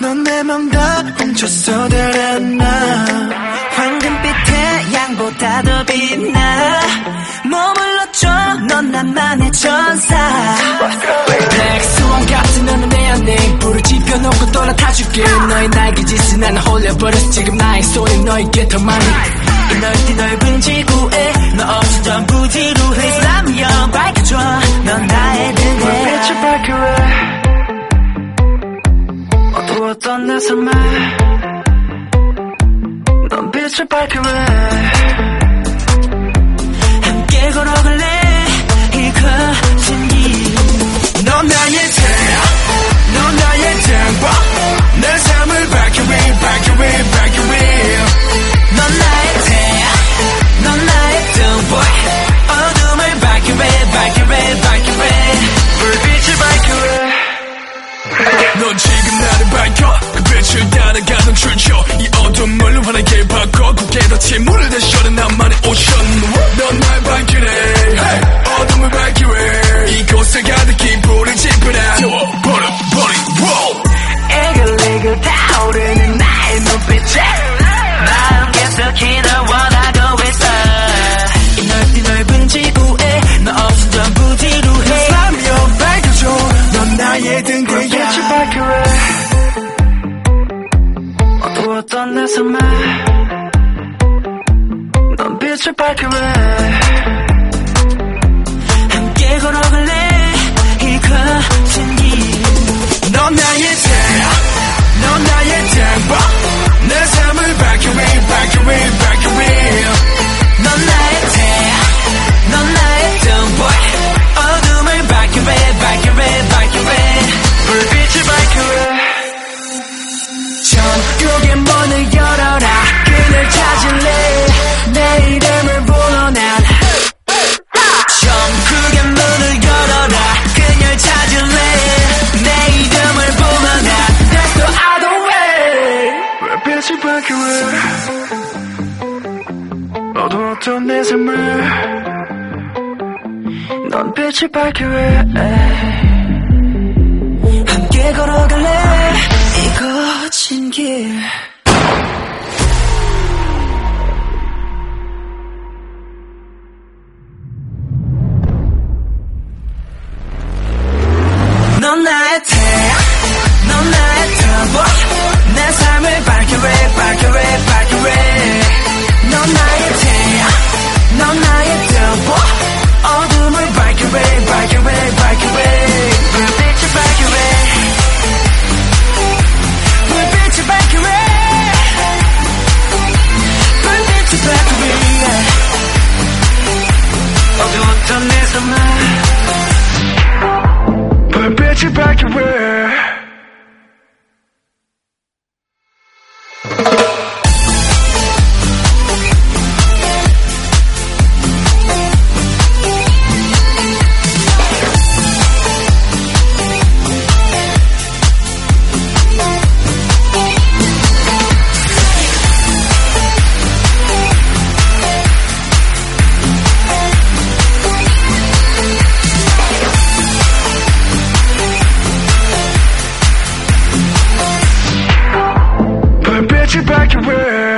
넌내맘다 훔쳐서들었나. 황금빛의 양보다 더 빛나. 머물렀죠 넌 나만의 천사. 길 너의 날개짓을 난 홀려버렸어. 지금 나의 손이 너에게 더 많이. 이 넓디 넓은 지구에 너 없이 전부 지루해 사람이여 밝혀줘. 넌 나의 등에 빛을 밝혀해 어두웠던 내 삶에 넌 빛을 밝혀해 눈빛에 마음 계속 기나원하고 있어. 이 넓디 넓은 지구에 너 없인 전부 뒤로해. 사람여 밝혀줘. 넌 나의 등대야. 빛이 밝혀해 어두웠던 내 삶에 넌 빛을 밝혀해 어두웠던 내 삶을 넌 빛을 밝게 해 river.